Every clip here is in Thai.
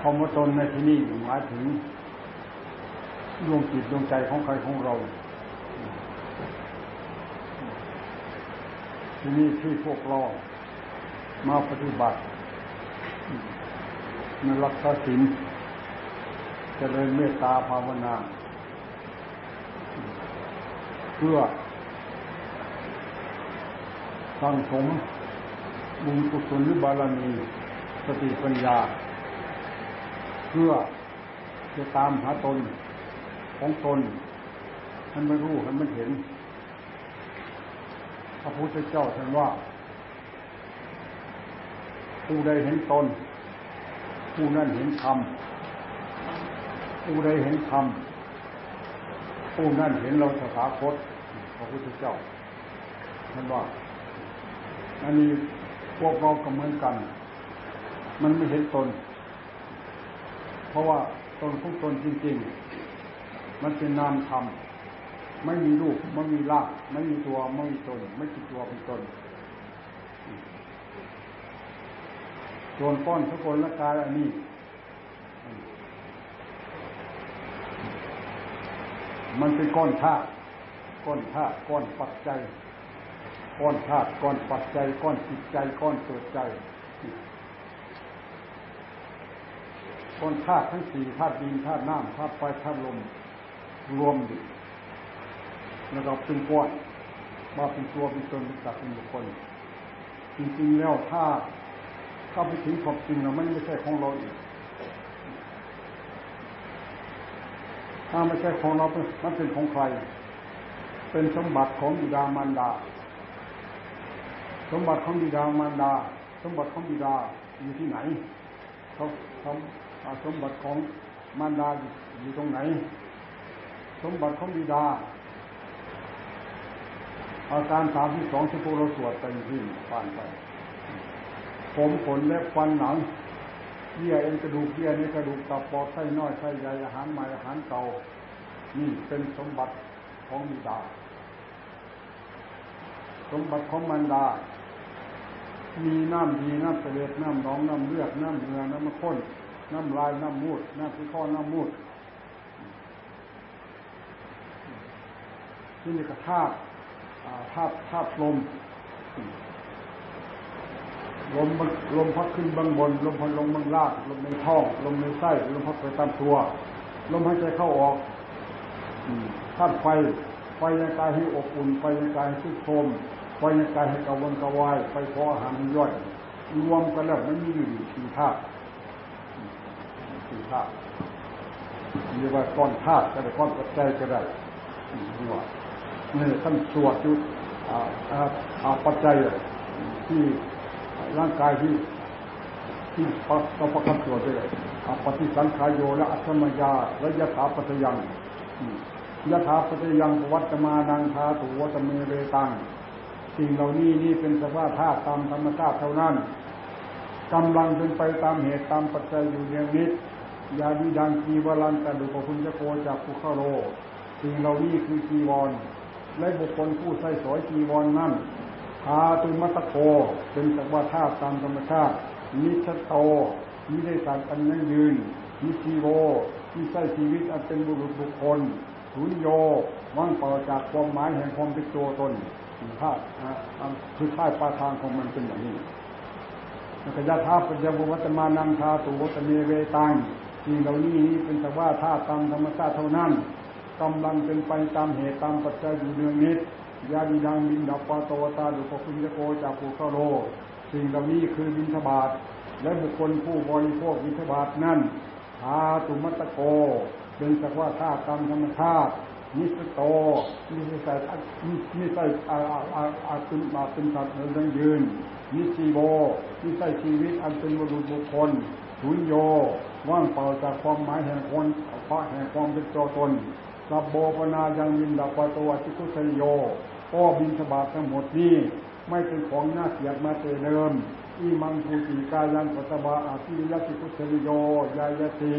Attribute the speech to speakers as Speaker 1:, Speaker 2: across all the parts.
Speaker 1: คำว่าตนในที่นี้หมายถึงดวงจิตดวงใจของใครของเรา ที่นี่ที่พวกเรามาปฏิบัติในรักษาศีลจะเลยเมตตาภาวนา เพื่อสังสมบุญกุศลหรือบารมีสติปัญญา เพื่อจะตามหาตนของตนให้มันรู้ให้มันเห็น พระพุทธเจ้าท่านว่า ผู้ใดเห็นตน ผู้นั้นเห็นธรรม ผู้ใดเห็นธรรม ผู้นั้นเห็นเราสถาคต พระพุทธเจ้าท่านว่า อันนี้พวกเราก็เหมือนกัน มันไม่เห็นตน เพราะว่าตนของตนจริง ๆ มันเป็นนามธรรมไม่มีรูปไม่มีร่างไม่มีตัวไม่มีตน ไม่มีตัวเป็นตนส่วนก้อนสกุลละกายอันนี้มันเป็นก้อนธาตุก้อนธาตุก้อนปัจจัยก้อนธาตุก้อนปัจจัยก้อนจิตใจก้อนเกิดใจ ก้อนธาตุทั้งสี่ธาตุดินธาตุน้ำธาตุไฟธาตุลมรวมอยู่แล้วเราเป็นก้อนมาเป็นตัวเป็นตนเป็นสัตว์เป็นบุคคลจริงๆแล้วถ้าเข้าไปถึงความจริงแล้วมันไม่ใช่ของเราอีกถ้าไม่ใช่ของเรามันเป็นของใคร เป็นสมบัติของบิดามารดา สมบัติของบิดามารดา สมบัติของบิดาอยู่ที่ไหนเขาทำ สมบัติของมารดาอยู่ตรงไหน สมบัติของบิดาอาการสามที่สองที่พวกเราสวดไปที่ผ่านไป ผมขนเล็บฟันหนังเยื่อเอ็นกระดูกเยื่อในกระดูกตับปอดไส้น้อยไส้ใหญ่อาหารใหม่อาหารเก่านี่เป็นสมบัติของบิดา สมบัติของมารดา มีน้ำดีน้ำเสลดน้ำน้องน้ำเลือดน้ำเนื้อน้ำมะข้น น้ำลายน้ำมูดน้ำพิข้อน้ำมูดที่นี่ก็ธาตุธาตุธาตุลมลมลมพัดขึ้นบางบน ลมพัดลงบางล่างลมในท้องลมในไส้ลมพัดไปตามตัว ลมหายใจเข้าออกธาตุไฟไฟในกายให้อบอุ่นไฟในกายให้ชุกโทมไฟในกายให้กระวนกระวายไฟพออาหารย่อยรวมกันแล้วมันมีอยู่สี่ธาตุ สี่ธาตุเรียกว่าก้อนธาตุก็ได้ก้อนปัจจัยก็ได้นี่ว่านี่ท่านสวดอยู่ปัจจัยที่ร่างกายที่ที่เราประกันตัวด้วยปฏิสังขายโยและอัตมยาและยถาปัจยังยถาปัจยังวัตมานังทาตุวัตเมเรตังสิ่งเหล่านี้นี่เป็นสภาพธาตุตามธรรมชาติเท่านั้นกำลังเป็นไปตามเหตุตามปัจจัยอยู่อย่างนิด ยาดีดังกีวรันกระดูกคุณจะโกจากภูเขาโลสิ่งเหล่านี้คือจีวร และบุคคลผู้ใส่สอยจีวรนนั่นทาตุมัตโกเป็นสภาธาตุตามธรรมชาตินิชโตนิได้สัตว์อันยั่งยืนนิชีโวที่ใช้ชีวิตอันเป็นบุรุษบุคคลทุนโยว่างเปล่าจากความหมายแห่งความเป็นตัวตนธาตุคือท่ายปาทางของมันเป็นอย่างนี้กยาธาปัญญาวัตมานังธาตุวัตเมเวตัง สิ่งเหล่านี้เป็นสภาวธาตุตามธรรมชาติเท่านั้นกำลังเป็นไปตามเหตุตามปัจจัยอยู่เนืองนิดยาดีดังบินดับปาโตตาดุปคุญโกจากภูเขาโล สิ่งเหล่านี้คือบินทบาทและบุคคลผู้บริโภคบินทบาทนั้นหาตุมัตโก เป็นสภาวธาตุตามธรรมชาตินิสโตนิสัยนิสัยอาอาอาเป็นมาเป็นสัตว์เรื่องยืนนิชีโบนิสัยชีวิตอันเป็นบุรุษบุคคลถุนโย ว่างเปล่าจากความหมายแห่งคนเพราะแห่งความเป็นตัวตนสับโบปนายังมินดาปตัวจิตุสยโยก็บินสบาททั้งหมดนี้ไม่เป็นของน่าเสียดมาเตเดิมอีมังภูติกายันปัตบาอาทิยติตุสยโยยายติ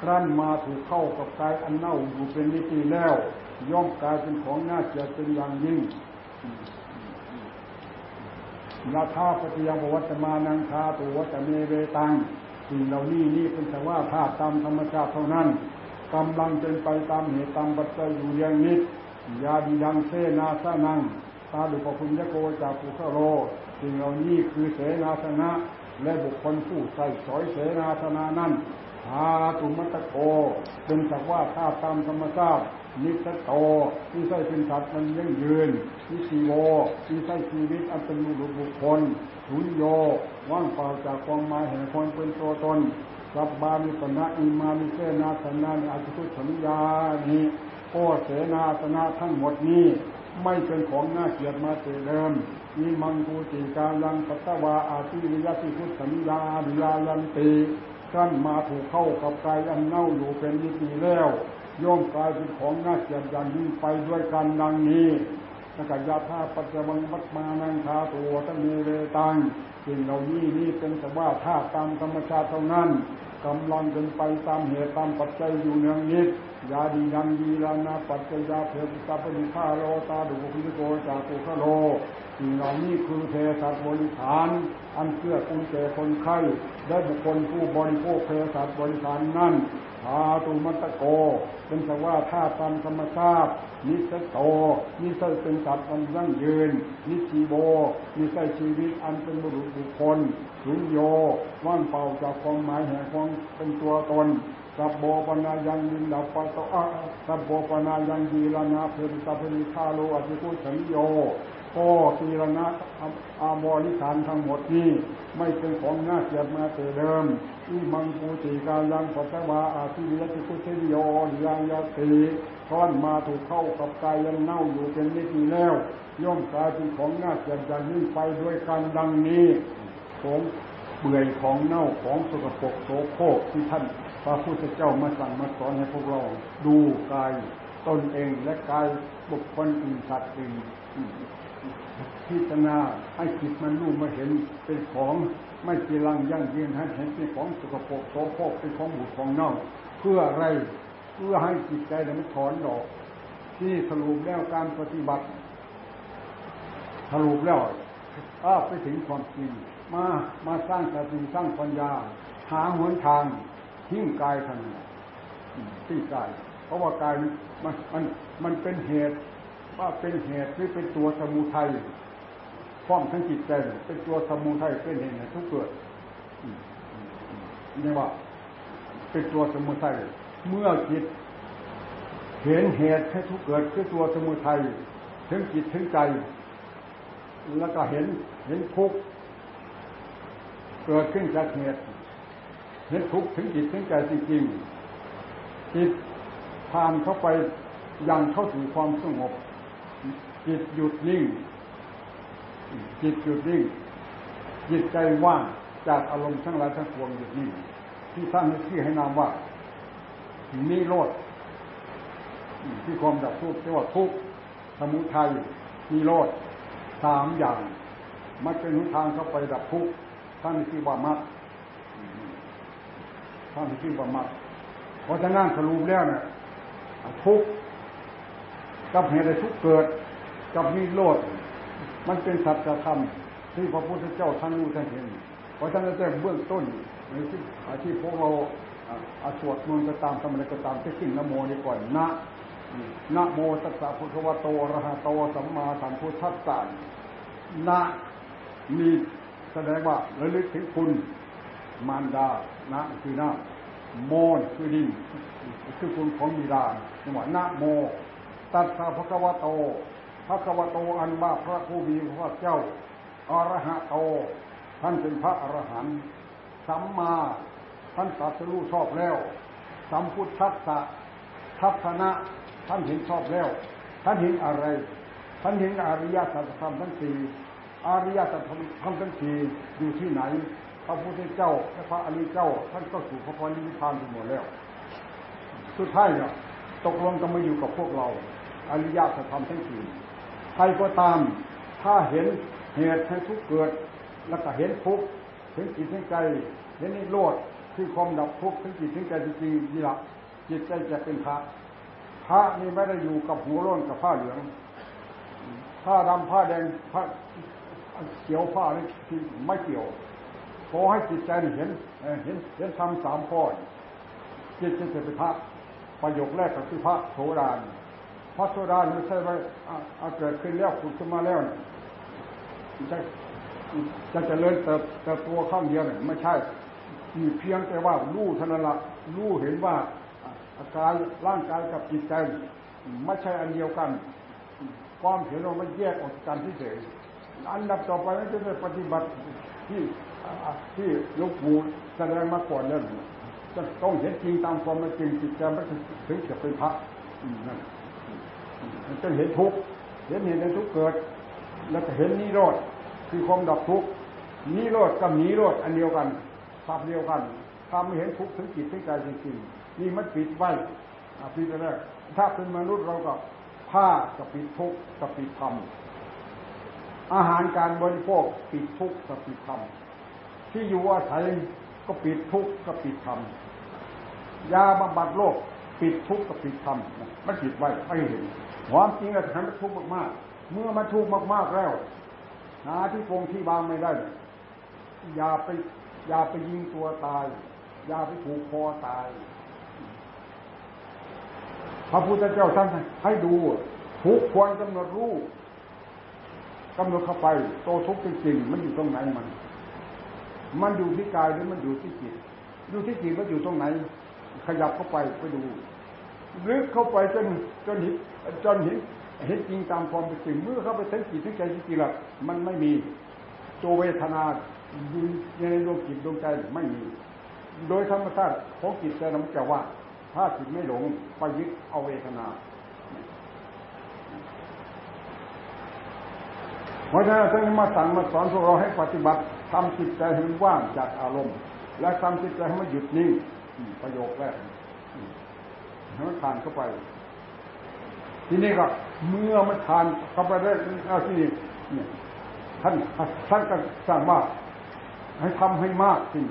Speaker 1: ครั้นมาถูกเข้ากับกายอันเน่าอยู่เป็นนิติแล้ว ย่อมกลายเป็นของน่าเสียดเป็นอย่างยิ่งนาธาปฏิยังวัตมานังคาตุวัตเมเวตัง สิ่งเหล่านี้นี่เป็นแต่ว่าธาตุตามธรรมชาติเท่านั้นกำลังเป็นไปตามเหตุตามปัจจัยอยู่อย่างนิดยาดีดังเสนาสนังตาดุปคุณยโกจากภูเขาโลสิ่งเหล่านี้คือเสนาสนะ และบุคคลผู้ใส่สอยเสนาสนะนั้นหาตุมัตโกเป็นสักว่าธาตุตามธรรมชาติ นิสโตที่ใช่เป็นสัตว์มันยั่งยืนนิสีโวที่ใช่ชีวิตอันเป็นบุบุคคลทุนโยว่างเปล่าจากความหมายแห่งคนเป็นตัวตนสับบามิปนะอิมามิเสนาสนาอาชุสัญญานี้โอเสนาสนะทั้งหมดนี้ไม่เป็นของน่าเกลียดมาเตเดิมมีมังคูติการลังปัตตวาอาทิวิยติพุทธสัญญาบิยายันติขั้นมาถูกเข้ากับกายอันเน่าอยู่เป็นนิสีแล้ว ย่อมกลายเป็นของน่าเกียดอย่างยิ่งไปด้วยกันดังนี้นกยาธาปัจจวังวัตมานังคาตัวตมีเวตังสิ่งเหล่านี้นี่เป็นแต่ว่าธาตุตามธรรมชาติเท่านั้นกำลังเป็นไปตามเหตุตามปัจจัยอยู่เนืองนิดยาดียังดีลานาปัจจยาเพศตาปฏิฆาโลตาดุพิโกจากุขโลสิ่งเหล่านี้คือเทสัตบริฐาน อันเพื่อคุณแก่คนไข้ได้บุคคลผู้บริโภคเทสัตบริฐานนั้น ธาตุมัตโก เป็นแต่ว่าธาตุตามธรรมชาตินิสโตนิสัยเป็นสัตว์อันยั่งยืน นิชีโบนิสัยชีวิตอันเป็นบุรุษบุคคลสุญโยว่างเปล่าจากความหมายแห่งความเป็นตัวตนสับโบปนายังดินดับปะตะสับโบปนายังดีลานาเพริตาเพริคาโลอธิคุสัญโย ก็ตีรณะอาบริสารทั้งหมดนี้ ไม่เป็นของน่าเกลียดมาแต่เดิมอีมังปูติการยังปัสวาอาทิวิยติคุเทโยยังยติท่อนมาถูกเข้ากับกายยังเน่าอยู่เป็นนิสีแล้ว ย่อมกลายเป็นของน่าเกลียดอย่างยิ่งไปด้วยกันดังนี้ของเปื่อยของเน่าของสกปรกโสโครกที่ท่านพระพุทธเจ้ามาสั่งมาสอนให้พวกเราดูกายตนเองและกายบุคคลอื่นสัตว์อื่น พิจารณาให้จิตมันรู้มาเห็นเป็นของไม่กีรังยั่งยืนให้เห็นเป็นของสกปรกโสโครกเป็นของบุตรของเน่า เพื่ออะไรเพื่อให้จิตใจมันถอนดอก ที่สรุปแล้วการปฏิบัติสรุปแล้วอ้าไปถึงความจริงมามาสร้างสติสร้างปัญญา หาหนทางทิ้งกายทันทิ้งกาย เพราะว่ากายมันมันมันเป็นเหตุว่าเป็นเหตุหรือเป็นตัวสมุทัย ความทั้งจิตใจเป็นตัวสมุทัยเป็นเหตุทุกเกิดนี่ว่า เป็นตัวสมุทัยเมื่อจิตเห็นเหตุให้ทุกเกิดคือตัวสมุทัยถึงจิตถึงใจ แล้วก็เห็นเห็นทุกเกิดขึ้นจากเหตุเห็นทุกถึงจิตถึงใจจริงๆจิตผ่านเข้าไปยังเข้าถึงความสงบ จิตหยุดนิ่ง จิตหยุดนิ่งจิตใจว่างจากอารมณ์ทั้งหลายทั้งปวงหยุดนิ่งที่ท่านให้ชื่อให้นามว่านิโรธที่ความดับทุกข์เรียกว่าทุกข์สมุทัยนิโรธสามอย่างมันเป็นหนทางเข้าไปดับทุกข์ท่านที่ว่ามัดท่านที่ว่ามัดเพราะฉะนั้นสรุปแล้วเนี่ยทุกข์กับเหตุใดทุกข์เกิด กับมีโลด มันเป็นสัจธรรมที่พระพุทธเจ้าท่านรู้ท่านเห็น เพราะฉะนั้นแต่เบื้องต้นในที่ที่พวกเราอาสวดมนต์ก็ตามทำอะไรก็ตามที่ขึ้นนโมนี่ก่อนนะนะโมตัสสะพุทธวโตระหะโตสัมมาสัมพุทธัสสะนะมีแสดงว่าระลึกถึงคุณมารดานะคือน้าโมนคือดินคือคุณของบิดาจังหวะนะโม ตัสสะพระกวโต พระกวโตอันว่าพระผู้มีพระเจ้าอรหะโต ท่านเป็นพระอรหันต์สัมมาท่านตัดสู้ชอบแล้ว สัมพุทธัสสะทัศนะท่านเห็นชอบแล้ว ท่านเห็นอะไร ท่านเห็นอริยสัจธรรมทั้งสี่อริยสัจธรรมทั้งสี่อยู่ที่ไหน พระพุทธเจ้าและพระอริยเจ้า ท่านก็สู่พระพรนิพพานไปหมดแล้ว สุดท้ายเนี่ยตกลงกันมาอยู่กับพวกเรา อริยสัจธรรมทั้งสี่ ใครก็ตาม ถ้าเห็นเหตุให้ทุกเกิด แล้วก็เห็นทุกถึงจิตถึงใจเห็นนิโรธที่ความดับทุกข์ถึงจิตถึงใจจริงๆนี่ละจิตใจจะเป็นพระพระนี่ไม่ได้อยู่กับหัวร้นกับผ้าเหลืองผ้าดำผ้าแดงผ้าเขียวผ้านี่ไม่เกี่ยวขอให้จิตใจเห็นเห็นเห็นทำสามข้อจิตจะเป็นพระประโยคแรกก็คือพระโสดาน พระโสดาไม่ใช่ว่าเกิดขึ้นแล้วขุดขึ้นมาแล้วจะจะเจริญเติบแต่ตัวข้างเดียวเนี่ยไม่ใช่มีเพียงแต่ว่ารู้เท่านั้นละรู้เห็นว่าอาการร่างกายกับจิตใจไม่ใช่อันเดียวกัน ความเห็นเราไม่แยกออกกันที่เฉยอันดับต่อไปนั้นจะได้ปฏิบัติที่ที่ลูกปู่แสดงมาก่อนนั่นจะต้องเห็นจริงตามความเป็นจริงจิตใจไม่ถึงจะเป็นพระนั่น จะเห็นทุกข์เห็นเห็นในทุกข์เกิด แล้วก็เห็นนิโรธคือความดับทุกข์นิโรธกับนิโรธอันเดียวกันภาพเดียวกันทำให้เห็นทุกข์ถึงจิตถึงใจจริงๆนี่มันปิดไว้ปิดไปแล้วถ้าเป็นมนุษย์เราก็ผ้ากับปิดทุกข์กับปิดธรรมอาหารการบริโภคปิดทุกข์กับปิดธรรมที่อยู่อาศัยก็ปิดทุกข์กับปิดธรรมยาบำบัดโรคปิดทุกข์กับปิดธรรมมันปิดไว้ไม่เห็น ความจริงอะทำมันทุกข์มากๆ เมื่อมันทุกข์มากๆแล้วหาที่คงที่บางไม่ได้ อย่าไป อย่าไปยิงตัวตาย อย่าไปผูกคอตาย พระพุทธเจ้าท่านให้ดูทุกควรกำหนดรู้กำหนดเข้าไป โตทุกข์จริงๆมันอยู่ตรงไหนมัน มันอยู่ที่กายหรือมันอยู่ที่จิตอยู่ที่จิตมันอยู่ตรงไหน ขยับเข้าไปไปดู ลึกเข้าไปจนจนเห็นจนเห็นเห็นจริงตามความเป็นจริงเมื่อเข้าไปทั้งจิตทั้งใจจริงๆแล้วมันไม่มีตัวเวทนาอยู่ในดวงจิตดวงใจไม่มี โดยธรรมชาติของจิตใจนั้นจะว่า ถ้าจิตไม่หลงไปยึดเอาเวทนาเพราะฉะนั้นท่านมาสั่งมาสอนพวกเราให้ปฏิบัติทำจิตใจให้ว่างจากอารมณ์ และทำจิตใจให้มันหยุดนิ่งประโยคแรก ให้มันผ่านเข้าไป ทีนี้ก็เมื่อมันผ่านเข้าไปได้เอาที่นี่เนี่ยท่านท่านก็สั่งว่าให้ทำให้มากสิ่ง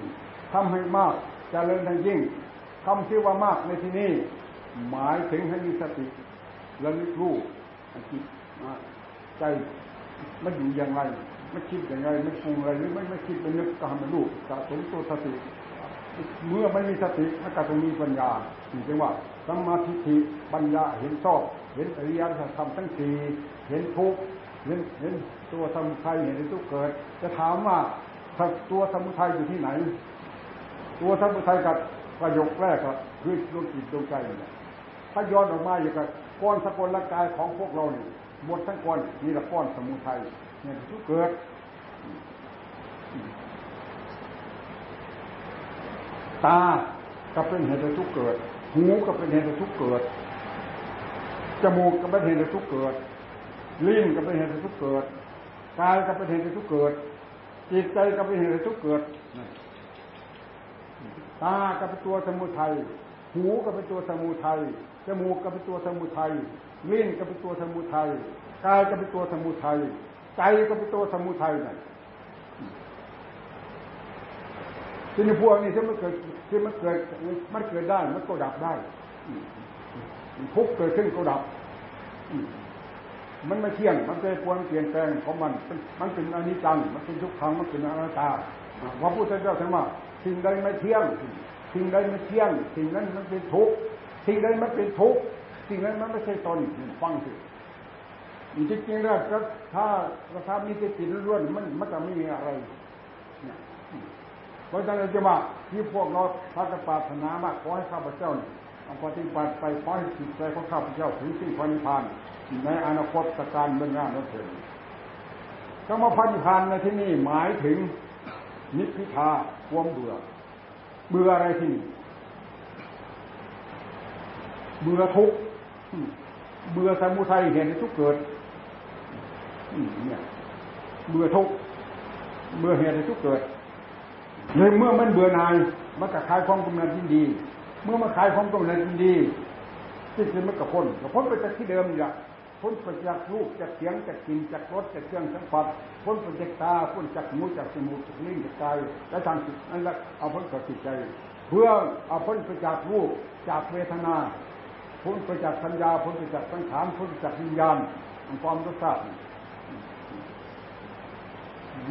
Speaker 1: ทำให้มากจเจริญทั้งยิ่งทำที่ว่ามากในที่นี้หมายถึงให้มีสติระลึกรู้จิตใจมันอยู่อย่างไร ไม่คิดอย่างไร ไม่ปรุงอะไรหรือไม่ไม่คิดไม่นึกก็ทำมันรู้สะสมตัวสติ เมื่อไม่มีสติมันก็ต้องมีปัญญาถึงจะว่าสัมมาทิฏฐิปัญญาเห็นชอบ เห็นอริยสัจธรรมทั้งสี่เห็นทุกเห็นเห็นตัวสมุทัยเห็นทุกเกิด จะถามว่าตัวสมุทัยอยู่ที่ไหน ตัวสมุทัยกับประโยคแรกก็คือดวงจิตดวงใจเนี่ยถ้าย้อนออกมาอยู่กับก้อนสกลร่างกายของพวกเราเนี่ยหมดทั้งก้อนนี่แหละก้อนสมุทัยเนี่ยทุกเกิด ตาก็เป็นเหตุทุกเกิด หูก็เป็นเหตุทุกเกิด จมูกก็เป็นเหตุทุกเกิด ลิ้นก็เป็นเหตุทุกเกิด กายก็เป็นเหตุทุกเกิด จิตใจก็เป็นเหตุทุกเกิด ตาก็เป็นตัวสมุทัย หูก็เป็นตัวสมุทัย จมูกก็เป็นตัวสมุทัย ลิ้นก็เป็นตัวสมุทัย กายก็เป็นตัวสมุทัย ใจก็เป็นตัวสมุทัยนั่น ที่ในพวกนี้ที่มันเกิดที่มันเกิดมันเกิดได้มันก็ดับได้ทุกเกิดขึ้นก็ดับมันไม่เที่ยง มันเป็นควรเปลี่ยนแปลงของมัน มันเป็นอนิจจัง มันเป็นทุกครั้งมันเป็นอนัตตาพระพุทธเจ้าท่านว่าสิ่งใดไม่เที่ยง สิ่งใดไม่เที่ยง สิ่งนั้นมันเป็นทุกข์สิ่งใดมันเป็นทุกข์สิ่งนั้นมันไม่ใช่ตนฟังสิจริงๆแล้วถ้าถ้ามีสติล้วนมันมันจะไม่มีอะไร ราะฉะนั้นจะว่าที่พวกเราพระกปรารถนามากขอให้ข้าพเจ้าเอาปฏิบัติไปขอให้จิตใจของข้าพเจ้าถึงสิ่งพันิพานในอนาคตการเมืองงานนั่นเองคำว่าพันิพานในที่นี้หมายถึงนิพพิทาความเบื่อ เบื่ออะไรที่นี่เบื่อทุกเบื่อสมุทัยเห็นทุกเกิดเนี่ยเบื่อทุกเบื่อเหตุทุกเกิด ในเมื่อมันเบื่อหน่ายมันก็คลายความกำนัดยินดี เมื่อมาคลายความกำนัดยินดีที่คือมันกับพ้นกับพ้นไปจากที่เดิมอย่าพ้นไปจากรูปจากเสียงจากกลิ่นจากรสจากเครื่องสัมผัสพ้นไปจากตาพ้นจากหูจากจมูกจากลิ้นจากกายและทางจิตนั่นแหละเอาพ้นจากจิตใจ เพื่อเอาพ้นไปจากรูปจากเวทนาพ้นไปจากสัญญาพ้นไปจากสังขารพ้นไปจากวิญญาณความรู้สึก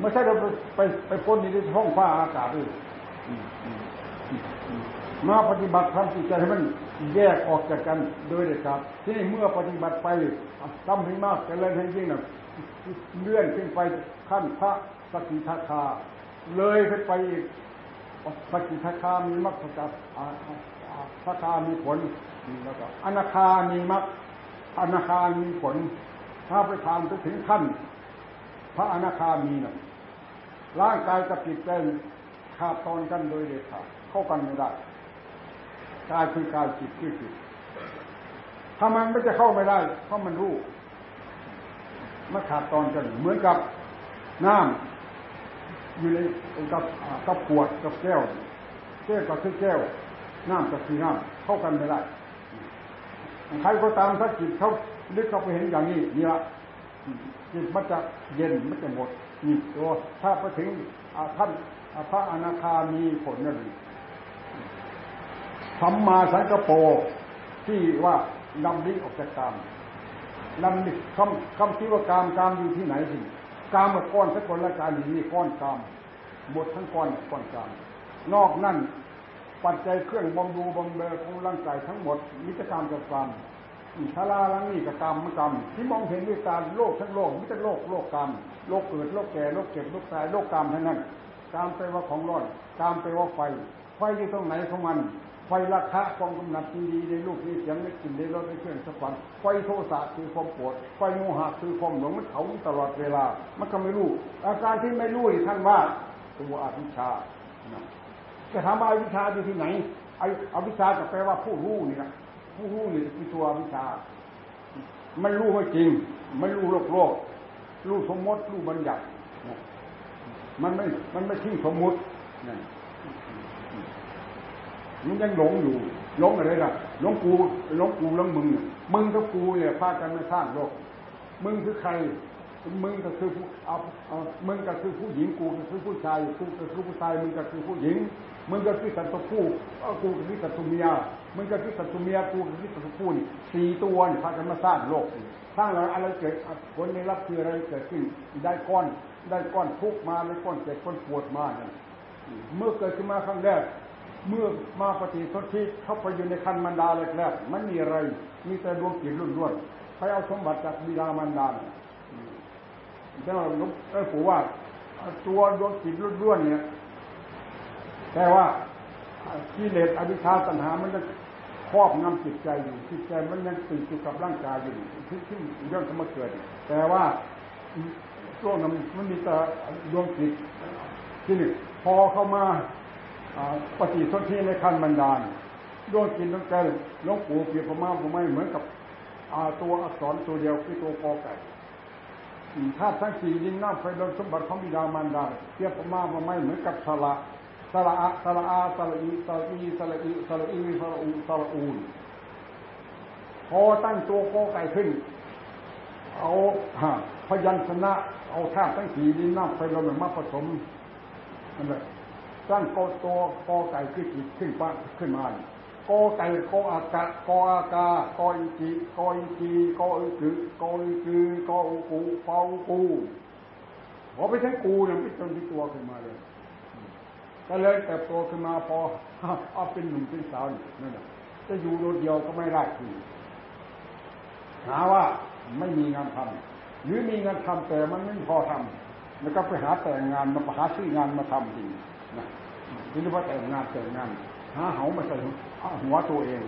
Speaker 1: ไม่ใช่เราไปไปพ้นในท้องฟ้าอากาศด้วยมาปฏิบัติทำจิตใจให้มันแยกออกจากกันโดยเด็ดขาดที่นี่เมื่อปฏิบัติไปทำให้มากจะเล่นให้ยิ่งนะเลื่อนขึ้นไปขั้นพระสกิทาคา เลยขึ้นไปอีกสกิทาคามีมรรคกับพระคามีผลแล้วก็อนาคามีมรรคอนาคามีผล ถ้าไปทำไปถึงขั้น พระอนาคามีนะร่างกายกับจิตใจขาดตอนกันโดยเด็ดขาดเข้ากันไม่ได้กายคือกายจิตคือจิตถ้ามันไม่จะเข้าไม่ได้ เพราะมันรู้มันขาดตอนกันเหมือนกับน้ำอยู่ในกับกับขวดกับแก้วแก้วกับคือแก้วน้ำกับคือน้ำเข้ากันไม่ได้ใครก็ตามถ้าจิตเขาลึกเข้าไปเห็นอย่างนี้นี่ละ จิตมันจะเย็นมันจะหมดนี่ตัวถ้าไปถึงท่านพระอนาคามีผลนั่นสัมมาสังกปรที่ว่านำลิออกจากกามนำลิคำคำที่ว่ากามกามอยู่ที่ไหนสิกามก้อนสักคนละกามอยู่นี่ก้อนกามหมดทั้งก้อนก้อนกามนอกนั่นปัจจัยเครื่องบำรุงบำเรอของร่างกายทั้งหมดมิตรกรรมกับกรรม ชาลาลังนี่กับกรรมมันกรรม ที่มองเห็นด้วยตาโลกทั้งโลกมิตรโลกโลกกรรมโลกเกิดโลกแก่โลกเก็บโลกตายโลกกรรมทั้งนั้นกรรมไปว่าของร้อนกรรมไปว่าไฟ ไฟอยู่ตรงไหนของมัน ไฟราคะความกำหนัดดีในลูกนี้เสียงไม่กินในรถในเครื่องสักวันไฟโทสะคือความปวด ไฟโมหะคือความหลงมันเผาตลอดเวลา มันก็ไม่รู้ อาการที่ไม่รู้ท่านว่าตัวอวิชชาจะถามว่าอวิชชาอยู่ที่ไหนไอ้อวิชชาจะแปลว่าผู้รู้นี่นะ ผู้รู้นี่คือตัววิชาไม่รู้ไม่จริงไม่รู้โลกโลก รู้สมมติ รู้บัญญัติมันไม่ มันไม่ทิ้งสมมตินั่นมันยังหลงอยู่ หลงอะไรล่ะ หลงกู หลงกูหลงมึง มึงกับกูเนี่ยพากันมาสร้างโลก มึงคือใคร มึงก็คือผู้เอาเอามึงก็คือผู้หญิงกูก็คือผู้ชายกูก็คือผู้ชายมึงก็คือผู้หญิงมึงก็คือสัตว์ผู้กูก็คือสัตว์เมียมึงก็คือสัตว์เมียกูก็คือสัตว์ผู้นี่สี่ตัวนี่พากันมาสร้างโลกสร้างแล้วอะไรเกิดผลในรับคืออะไรเกิดขึ้นได้ก้อนได้ก้อนทุกมาได้ก้อนเจ็บก้อนปวดมาเนี่ยเมื่อเกิดขึ้นมาครั้งแรกเมื่อมาปฏิสนธิเข้าไปอยู่ในคันมันดาแรกๆมันมีอะไร มีแต่ดวงจิตล้วนๆไปเอาสมบัติจากบิดามันดา แต่ว่าหลวงปู่ว่า ตัวดวงจิตล้วนๆเนี่ย แต่ว่ากิเลสอวิชชาตัณหามันจะครอบงำจิตใจอยู่จิตใจมันยังติดอยู่กับร่างกายอยู่ที่ที่เรื่องจะมาเกิด แต่ว่าช่วงนั้นมันมีแต่ดวงจิตที่หนี่งพอเข้ามาปฏิสนธิในขั้นบันดาลดวงจิตดวงใจหลวงปู่เปรียบประมาณไม่เหมือนกับตัวอักษรตัวเดียวคือตัวกอไก่ ธาตุทั้งสี่ดินน้ำไฟลมสมบัติของบิดามารดาเปรียบมาไม่เหมือนกับสละสละอะสละอาสละอีสละอีสละอีสละอีสละอูสละอูนพอตั้งตัวกอไก่ขึ้น เอาพยัญชนะ เอาธาตุทั้งสี่ดินน้ำไฟลมมาผสมนั่นแหละสร้างโกตัวกอไก่ขึ้นขึ้นป้าขึ้นมา กอไก่กออากากออากากออิจิกออิจีกออิจึกออิจือกออุกูเฝ้ากูพอไปใช้งกูเนี่ยไม่จนที่ตัวขึ้นมาเลยก็เลยแต่โตขึ้นมาพอเอาเป็นหนุ่มเป็นสาวนั่นแหละจะอยู่โดดเดียวก็ไม่ได้ทีหาว่าไม่มีงานทำหรือมีงานทำแต่มันไม่พอทำแล้วก็ไปหาแต่งงานมาหาซื้องานมาทำจริงนะนี่เรียกว่าแต่งงานแต่งงานหาเหามาใส่ หัวตัวเอง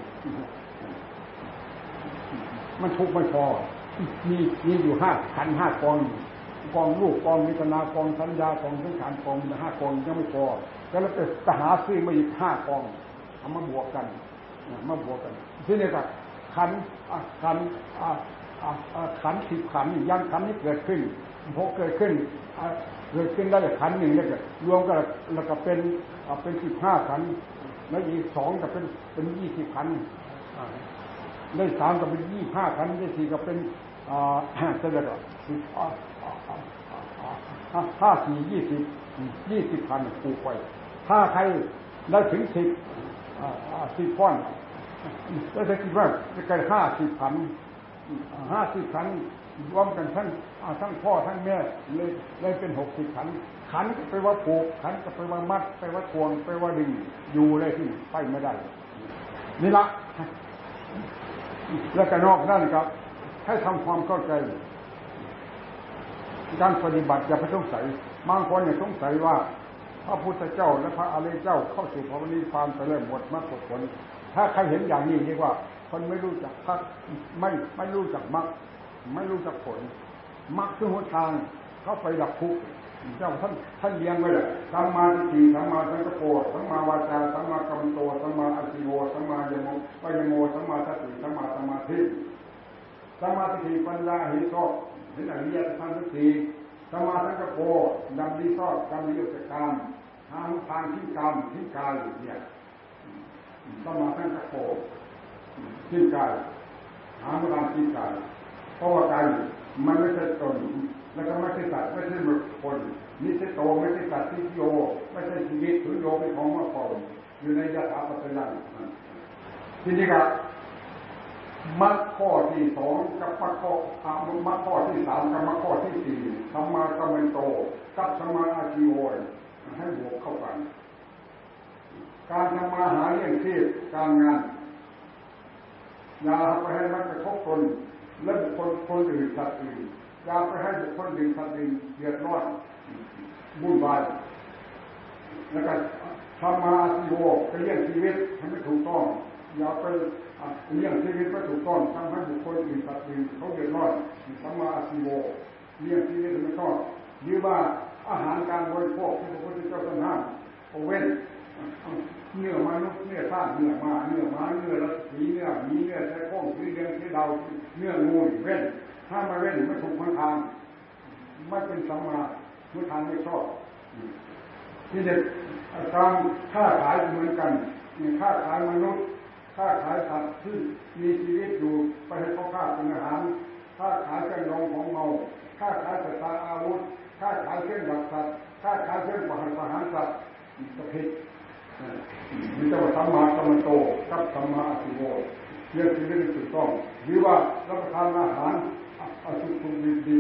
Speaker 1: มันทุกข์ไม่พอ มีมีอยู่ห้าขันห้ากองกองลูกกองมิตนากองสัญญากองสังขารกองห้ากองยังไม่พอแล้วเราไปหาซื้อมาอีกห้ากองเอามาบวกกันมาบวกกันที่นี่ก็ขันขันขันสิบขันยังขันนี้เกิดขึ้นพอเกิดขึ้นเกิดขึ้นได้ขันหนึ่งเนี่ยรวมกันแล้วก็เป็นเป็นสิบห้าขัน แล้วอีกสองก็เป็นเป็นยี่สิบขันได้สามก็เป็นยี่ห้าขันได้สี่ก็เป็นอ่าเสด็จสิบห้าสี่ยี่สิบยี่สิบพันปลูกไว้ถ้าใครได้ถึงสิบสิบก้อนแล้วจะคิดว่าจะเกิดห้าสิบพัน ห้าสิบขันรวมกันทั้งทั้งพ่อทั้งแม่เลยเลยเป็นหกสิบขัน ขันก็ไปว่าผูกขันก็ไปว่ามัด ไปว่าทวง ไปว่าดึงอยู่เลยที่ไปไม่ได้ นี่ละแล้วก็นอกนั่นครับ ให้ทำความเข้าใจ การปฏิบัติอย่าไปสงสัยบางคนเนี่ยสงสัยว่าพระพุทธเจ้าและพระอริยเจ้าเข้าสู่พระนิพพานไปเลยหมดมรรคผล ถ้าใครเห็นอย่างนี้เรียกว่า คนไม่รู้จักพักไม่ไม่รู้จักมรรคไม่รู้จักผลมรรคคือหนทางเข้าไปดับทุกข์เจ้าท่านท่านเลี้ยงไว้เลยสัมมาทิฏฐิสัมมาสังกปรสัมมาวาจาสัมมากัมมันโตสัมมาอาชีโวสัมมายโมปยโมสัมมาสติสัมมาสมาธิสัมมาทิฏฐิปัญญาหิโสเห็นอริยสัจทั้งสี่สัมมาสังกปรดำดีชอบดำดีอุตการทางทางที่กรรมที่กายเนี่ยสัมมาสังกปร ที่กายหาเมื่อการที่กายเพราะว่ากายมันไม่ใช่ตนแล้วก็ไม่ใช่สัตว์ไม่ใช่บุคคลนิสโตไม่ใช่สัตว์ที่โยไม่ใช่ชีวิตถือโยเป็นของมาก่อนอยู่ในยถาปัจจยันทีนี้ครับมัดข้อที่สองกับมัดข้อมัดข้อที่สามกับมัดข้อที่สี่ธรรมากรรมโตกับธรรมาอาชีโอยให้บวกเข้ากัน การทำมาหาเลี้ยงชีพการงาน อย่าไปให้มันกระทบตนและบุคคลคนอื่นสัตว์อื่นอย่าไปให้บุคคลอื่นสัตว์อื่นเดือดร้อนวุ่นวายแล้วก็ทำมาอาชีโวไปเลี้ยงชีวิตให้ไม่ถูกต้องอย่าไปเลี้ยงชีวิตไม่ถูกต้องทำให้บุคคลอื่นสัตว์อื่นเขาเดือดร้อนทำมาอาชีโวเลี้ยงชีวิตไม่ชอบหรือว่าอาหารการบริโภคที่พระพุทธเจ้าท่านห้ามเอาเว้น เนื้อมนุษย์เนื้อท่านเนื้อมาเนื้อมาเนื้อรัสีเนื้อมีเนื้อใช้ข้องที่เลี้ยงที่เราเนื้องูเว้นถ้ามาเว้นไม่ถูกทางไม่เป็นสัมมาพุทานไม่ชอบที่เด็กการค้าขายเหมือนกันค้าขายมนุษย์ค้าขายสัตว์ที่มีชีวิตอยู่ไปให้เขาฆ่าเป็นอาหารค้าขายเครื่องรองของเมาค้าขายสตาอาวุธค้าขายเครื่องดักสัตว์ค้าขายเครื่องประหารประหารสัตว์จะผิด มีแต่ว่าสัมมาสัมโตกับสัมมาอสิโวเรื่องชีวิตถูกต้องหรือว่ารับประทานอาหารอสุขุมวิบิ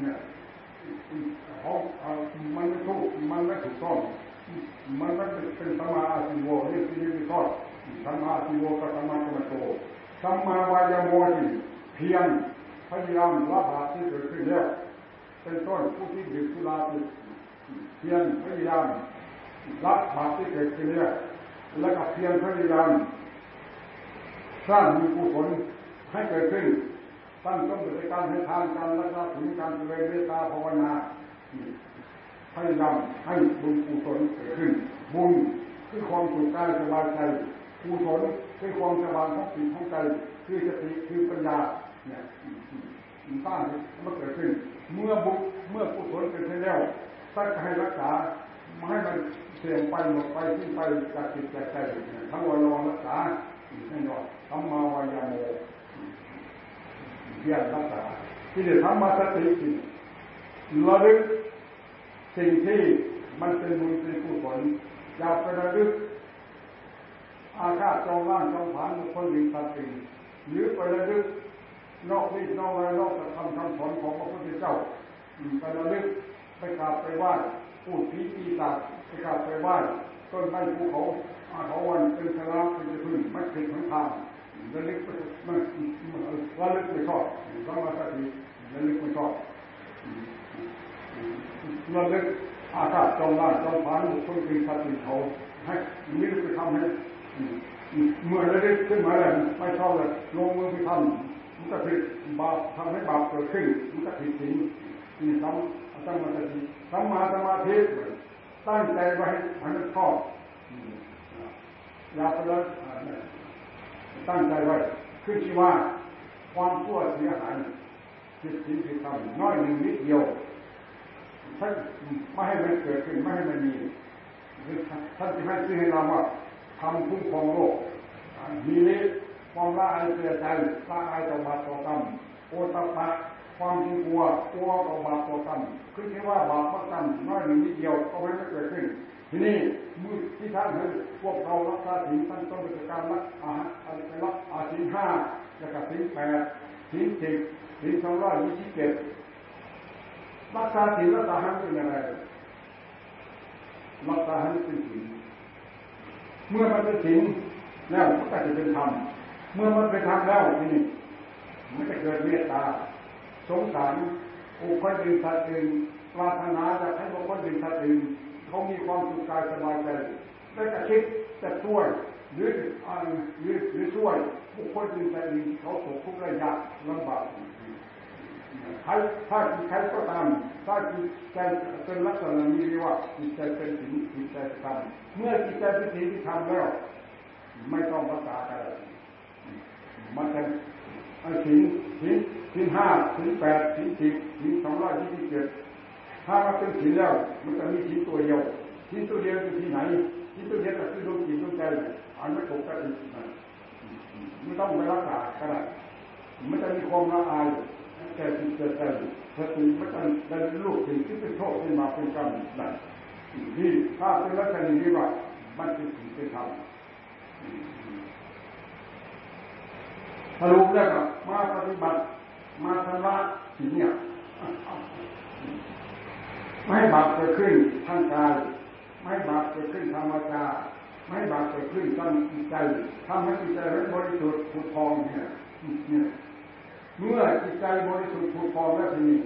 Speaker 1: เนี่ยของมันไม่ถูกมันไม่ถูกต้องมันไม่เป็นสัมมาอาชีโวเรื่องที่ไม่ชอบสัมมาอาชีโวกับสัมมาธรรมโตสัมมาวายโมจิเพียงพยายามละบาปที่เกิดขึ้นแล้วเป็นต้นผู้ที่ดื่มสุราติเพียงพยายาม ละบาปที่เกิดขึ้นแล้วแล้วก็เพียงพยายามสร้างมีกุศลให้เกิดขึ้นตั้งต้นกิจการให้ทานการรักษาถึงการเจริญเมตตาภาวนาพยายามให้บุญกุศลเกิดขึ้น บุญคือความสุขกายสบายใจกุศลคือความสบายของจิตของใจคือสติคือปัญญาเนี่ยสร้างมันเกิดขึ้น เมื่อบุญเมื่อกุศลเกิดขึ้นแล้วถ้าให้รักษาไม่ให้มัน เสื่อมไปหมดไปสิ้นไปจากจิตจากใจทั้งวันรอรักษาให้หนอสัมมาวายโมเพียรรักษาที่จะทำมาสติสิระลึกสิ่งที่มันเป็นบุญเป็นกุศลอย่าไประลึก อาฆาตจองร่างจองผานคคลหนึ่งสัตว์อื่นหรือไประลึกนอกวินอกอะไรนอกจากคำคำสอนของพระพุทธเจ้าไประลึกไปกราบไปไหว้พูดผีปีศาจ ไปกราบไปไหว้ต้นไม้ภูเขาอาเขาวันเป็นสาระเป็นจะพึ่งไม่เป็นของทางระลึกไม่ระลึกไม่ชอบสมาธิระลึกไม่ชอบระลึกอาฆาตจองร่างจองผานบุคคลเป็นสตว์อื่นเขาให้นี่ไปทำให้เมื่อระลึกขึ้นมาแล้วไม่ชอบเลยลงมือไปทำมันก็ผิดบาปทำให้บาปเกิดขึ้นมันก็ผิดศีลนี่ซ้ำตั้งมาสติสัมมาสมาธิ ตั้งใจไว้ให้มันชอบอย่าไปเลยตั้งใจไว้คือที่ว่าความชั่วเสียหายผิดศีลผิดธรรมน้อยหนึ่งนิดเดียวท่านไม่ให้มันเกิดขึ้นไม่ให้มันมีท่านจะให้ชื่อให้เราว่าทำคุ้มครองโลกมีฤทธิ์ความละอายเสียใจละอายต่อบาปต่อกรรมโอตปะ ความจริงกลัวกลัวต่อบาปต่อกรรมคือที่ว่าบาปต่อกรรมน้อยหนึ่งนิดเดียวก็ไว้ไม่เกิดขึ้น ทีนี้มือที่ท่านให้พวกเรารักษาศีลท่านต้องป็นการรักอาหารอะไรรักอาศีลห้าแล้วก็ศีลแปดศีลสิบศีลสองร้อยยี่สิบเจ็ดรักษาศีลรักษาหันเป็นอะไรรักษาหันเป็นศีลเมื่อมันเป็นศีลแล้วก็จะเป็นธรรมเมื่อมันเป็นธรรมแล้วทีนี้มันจะเกิดเมตตา สงสารอุคคลอื่นสัตว์อื่นปรารถนาจะให้บุคคลอื่นสัตว์อื่นเขามีความสุขกายสบายใจแล้วจะคิดจะช่วยหรือหรือหรือช่วยบุคคลอื่นสัตว์อื่นเขาตกทุกข์ระยะลำบากใครถ้าใครก็ตามถ้าจิตใจเป็นลักษณะนี้เรียกว่าจิตใจเป็นสิ่งจิตใจธรรมเมื่อจิตใจเป็นสิ่งที่ทำแล้วไม่ต้องรักษาอะไรมันเป็นสินสิน สินห้าสินแปดสินสิบสินสองร้อยยี่สิบเจ็ดถ้ามันเป็นสินแล้ว มันจะมีสินตัวเดียวสินตัวเดียวอยู่ที่ไหนสินตัวเดียวก็คือดวงจิตดวงใจอันไม่ถูกกันไม่ต้องไปรักษาก็ได้มันจะมีความละอายแก่จิตใจสติมันจะได้ลูกสิ่งที่เป็นโทษขึ้นมาเป็นกรรมนั่นนี่ถ้าเป็นลักษณะนี้ว่ามันเป็นสิ่งเป็นธรรมสรุปแล้วก็มาปฏิบัติ มาชำระสิ่งเนี่ยไม่บาปเกิดขึ้นทางกายไม่บาปเกิดขึ้นทางวาจาไม่บาปเกิดขึ้นทางจิตใจทำให้จิตใจบริสุทธิ์ผุดพองเนี่ยเนี่ยเมื่อจิตใจบริสุทธิ์ผุดพองแล้วทีนี้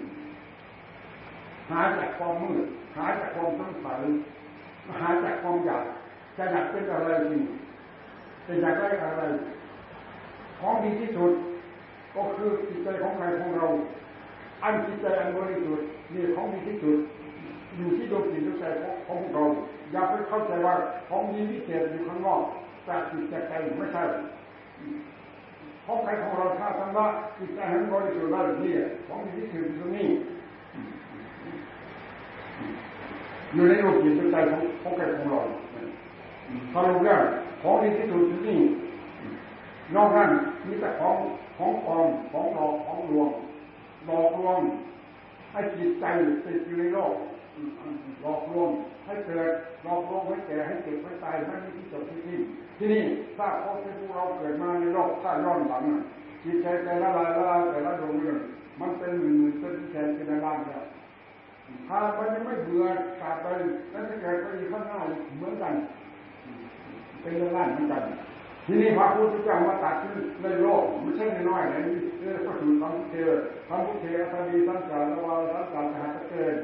Speaker 1: หายจากความมืดหายจากความสงสัยหายจากความอยากจะอยากเป็นอะไรจริงจะอยากได้อะไรของดีที่สุด ก็คือจิตใจของใครของเรา อันจิตใจอันบริสุทธิ์นี่ของดีที่สุดอยู่ที่ดวงจิตดวงใจของเรา อย่าไปเข้าใจว่าของดีพิเศษอยู่ข้างนอกจากจิตใจไม่ใช่ของใครของเราถ้าทำว่าจิตใจให้บริสุทธิ์ได้นี่ของดีที่สุดตรงนี้อยู่ในดวงจิตดวงใจของของใครของเราสรุปแล้วของดีที่สุดอยู่นี่นอกนั้นมีแต่ของ ของปลอมของหลอกของลวงหลอกลวงให้จิตใจติดอยู่ในโลกหลอกลวงให้เกิดหลอกลวงให้แก่ให้เจ็บให้ตายไม่มีที่จบที่สิ้นที่นี่ถ้าพอที่พวกเราเกิดมาในโลกถ้าย้อนหลังจิตใจแต่ละลายละลายแต่ละดวงเรื่องมันเป็นหมื่นหมื่นเป็นแสนเป็นล้านแล้วถ้ามันยังไม่เบื่อกลับไปแล้วจะเกิดไปอีกข้างหน้าเหมือนกัน เป็นล้านเหมือนกัน ทีนี้พระพุทธเจ้ามาตัดขึ้นในโลกไม่ใช่น้อยนะนี่เรื่อพระสูตรคำพุทเทคำพุทเทอสัดีสังสารวาสังสารหาเกิน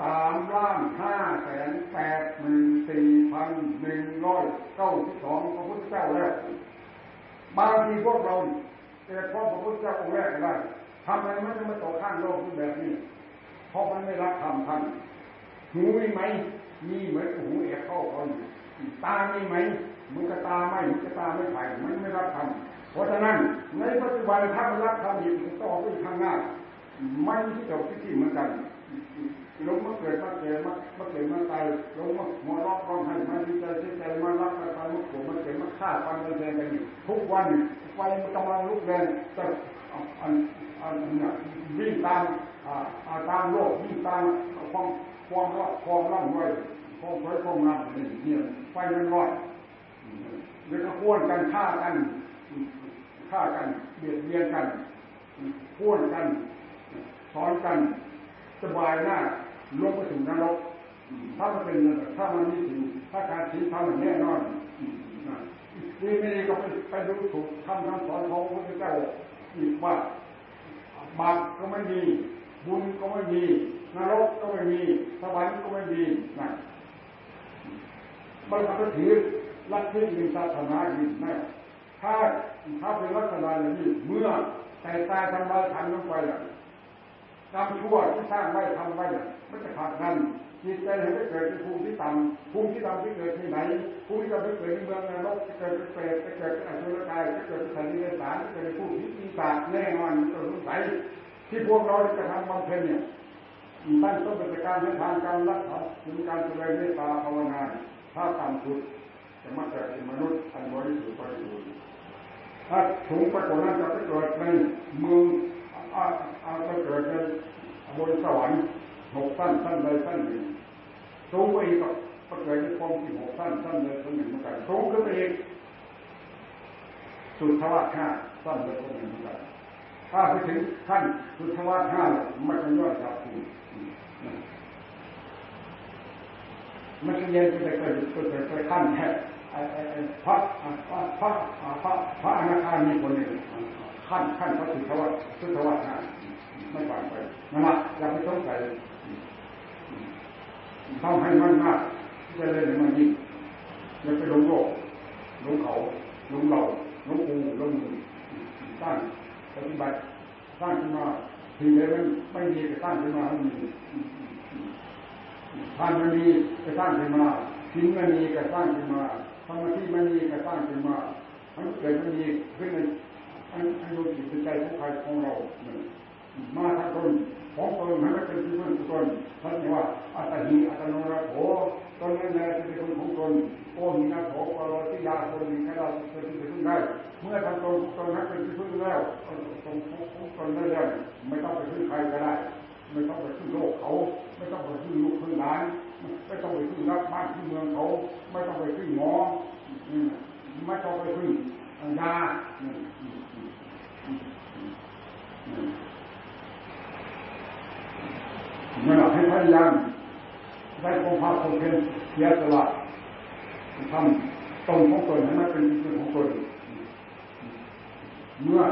Speaker 1: สามล้านห้าแสนแปดหมื่นสี่พันหนึ่งร้อยเก้าสิบสองพระพุทธเจ้าแล้วบางทีพวกเราเกิดเพราะพระพุทธเจ้าองค์แรกได้ทำไมมันจะมาตกข้างโลกแบบนี้ เพราะมันไม่รักธรรมท่านหูมีไหมมีเหมือนหูเอกเข้าคน ตามีไหมมันก็ตาไม่มันก็ตาไม่ไผ่มันไม่รับธรรมเพราะฉะนั้นในปัจจุบันถ้ามันรับธรรมอีกต้องออกไปข้างหน้าไม่ที่จบที่ที่เหมือนกันลงมาเกิดมาเกิดมามาเกิดมาตายลงมาหัวรอกร้องให้มาดีใจเสียใจมารักมาทำมาขู่มาเกิดมาฆ่าฟันกันแทงกันทุกวันไฟมันกำลังลุกแรงจะอันอันนี้วิ่งตามตามโลกวิ่งตามความความรักความร่ำรวย พอเผยพองานนี่เนี่ยไฟมันร้อนเดี๋ยวก็พ้วนกันฆ่ากันฆ่ากันเบียดเบียนกันพ้วนกันสอนกันสบายหน้าลงไปถึงนรกถ้ามันเป็นถ้ามันมีสิ่งถ้าการสิ่งทำอย่างแน่นอนนี่ไม่ดีก็ไปไปดูถูกทำคำสอนของพระพุทธเจ้าอีกว่าบาปก็ไม่มีบุญก็ไม่มีนรกก็ไม่มีสวรรค์ก็ไม่มีนะ มันก็ถือลัทธิหนึ่งศาสนาหนึ่งนะถ้าถ้าเป็นลักษณะอย่างนี้เมื่อแต่ตายทำลายทำลงไปล่ะกรรมชั่วที่สร้างไว้ทำไว้มันจะขาดกันจิตใจให้ไปเกิดในภูมิที่ต่ำภูมิที่ต่ำที่เกิดที่ไหนภูมิที่ต่ำที่เกิดในเมืองนรกจะเกิดเป็นเปรตจะเกิดเป็นอสุรกายจะเกิดเป็นสันนิษฐานจะเกิดเป็นผู้ที่ปีศาจแน่นอนมันจะสงสัยที่พวกเราจะทำบำเพ็ญเนี่ยตั้งต้นเป็นการให้ทานการรักษาถึงการเจริญเมตตาภาวนา ถ้าต่ำสุดจะมาเกิดเป็นมนุษย์อันบริสุทธิ์บริสุทธิ์ถ้าสูงปกว่านั้นจะไปเกิดในเมืองอาอาจะเกิดในบนสวรรค์หกสั้นสั้นใดสั้นหนึ่งสูงไปอีกก็เกิดในความที่หกสั้นสั้นใดสั้นหนึ่งเหมือนกันสูงขึ้นไปอีกสุดทวารข้าสั้นแล้วก็เหมือนกันถ้าไปถึงขั้นสุทธวารห้ามันจะย่อยจากที่ มันจะเย็นไปไปไปไปไปขั้นแค่พระพระพระพระพระอนาคามีคนหนึ่งขั้นขั้นพระสุทวารสุทวารห้าไม่ผ่านไปนั่นแหละอย่าไปสงสัยต้องให้มันมากจะเล่นมันยิ่งอย่าไปลงโลกลงเขาลงเราลงกูลงมือตั้งปฏิบัติสร้างขึ้นมาถึงแม้มันไม่ดีก็สร้างขึ้นมาให้มี ทานมันมีก็สร้างขึ้นมาทิ้งมันมีก็สร้างขึ้นมาธรรมที่มันมีก็สร้างขึ้นมามันเกิดมันมีขึ้นในอันอันดวงจิตใจของใครของเรามาทั้งตนของตนให้มันเป็นที่พึ่งของตนท่านว่าอัตหิอัตโนระโถตนนั้นแหละเป็นคนของตนโอหินะโถปรติยาคนมีแค่เราเป็นที่พึ่งได้เมื่อทำตนตนนั้นเป็นที่พึ่งแล้วตนตนตนได้แล้วไม่ต้องไปพึ่งใครก็ได้ ไม่ต้องไปพึ่โลกเขา ไม่ต้องไปพึ่ลูกพึ่งหลานไม่ต้องไปพึ่รักบ้านพึ่เมืองเขา ไม่ต้องไปพึ่หมอไม่ต้องไปพึ่งยามันให้พยายามได้คงภาพคงเพนเสียสละทำตรงของตนให้มันเป็นที่ของตนเมื่อ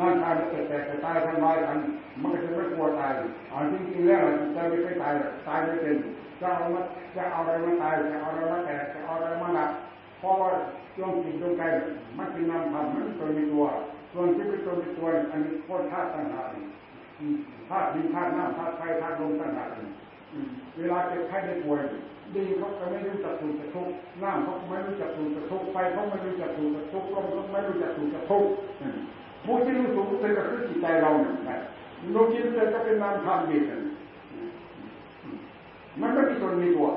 Speaker 1: ร่างกายมันเกิดแตกตายทำลายกันมันก็จะไม่กลัวตายอ๋อจริงๆแล้วจะไม่เคยตายตายไม่เป็นจะเอามาจะเอาอะไรมาตายจะเอาอะไรมาแตกจะเอาอะไรมาหนักเพราะว่าดวงจิตดวงใจมันเป็นนามธรรมมันตัวมีตัวส่วนที่เป็นตัวมีตัวอันนี้โคตรธาตุต่างหากธาตุดินธาตุน้ำธาตุไฟธาตุลมต่างหากเวลาเจ็บไข้ได้ป่วยดินเขาก็ไม่รู้จักถูกจะทุกข์น้ำเขาไม่รู้จักถูกจะทุกข์ไฟเขาไม่รู้จักถูกจะทุกข์ลมเขาไม่รู้จักถูกจะทุกข์ ผู้ที่รู้สูงเป็นก็คือจิตใจเราเนี่ยรู้จิตใจก็เป็นนามธรรมดีกันมันไม่มีตนมีตัว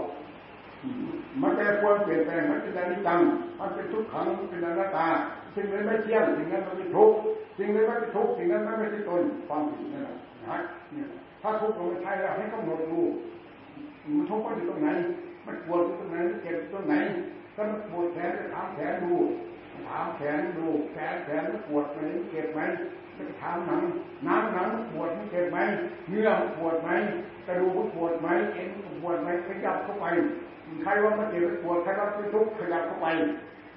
Speaker 1: มันแปรปรวนเปลี่ยนแปลงมันเป็นอนิจจัง มันเป็นทุกขังเป็นอนัตตาสิ่งนั้นไม่เที่ยงสิ่งนั้นมันเป็นทุกข์สิ่งนั้นไม่เป็นทุกข์สิ่งนั้นไม่ใช่ตนความผิดนั่นแหละนะถ้าทุกข์เราไม่ใช่แล้วให้กำหนดดูมันทุกข์มันอยู่ตรงไหน มันปวดตรงไหนมันเจ็บตรงไหนถ้ามันปวดแขนจะถามแขนดู ถามแขนดูแขนแขนมันปวดไหมเจ็บไหมมันถามหนังน้ำหนังมันปวดมันเจ็บไหมเนื้อมันปวดไหมกระดูกมันปวดไหมเอ็นมันปวดไหมขยับเข้าไปใครว่ามันเจ็บมันปวดใครว่ามันทุกข์ขยับเข้าไป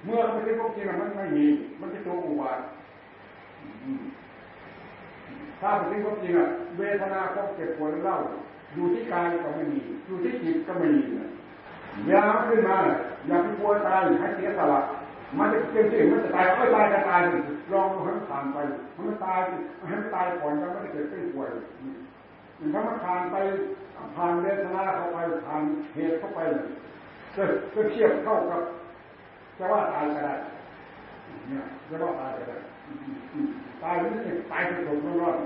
Speaker 1: เมื่อมันเป็นทุกข์จริงมันไม่มีมันเป็นตัวอุบาทถ้าเป็นทุกข์จริงอะเวทนาก็เจ็บปวดเล่าอยู่ที่กายก็ไม่มีอยู่ที่จิตก็ไม่มีเวลาขึ้นมาอย่าไปกลัวตายให้เสียสละ มันจะเป็นสิ่งมันจะตายก็ตายจะตายลองให้มันผ่านไปมันตายให้มันตายก่อนแล้วไม่ได้เกิดเป็นป่วยถ้ามันผ่านไปผ่านเวทนาเข้าไปผ่านเหตุเข้าไปก็ก็เทียบเข้ากับจะว่าตายก็ได้เนี่ยจะว่าตายก็ได้ตายนี่ตายไปสมรอด